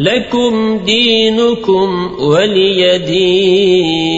لكم دينكم ولي دين.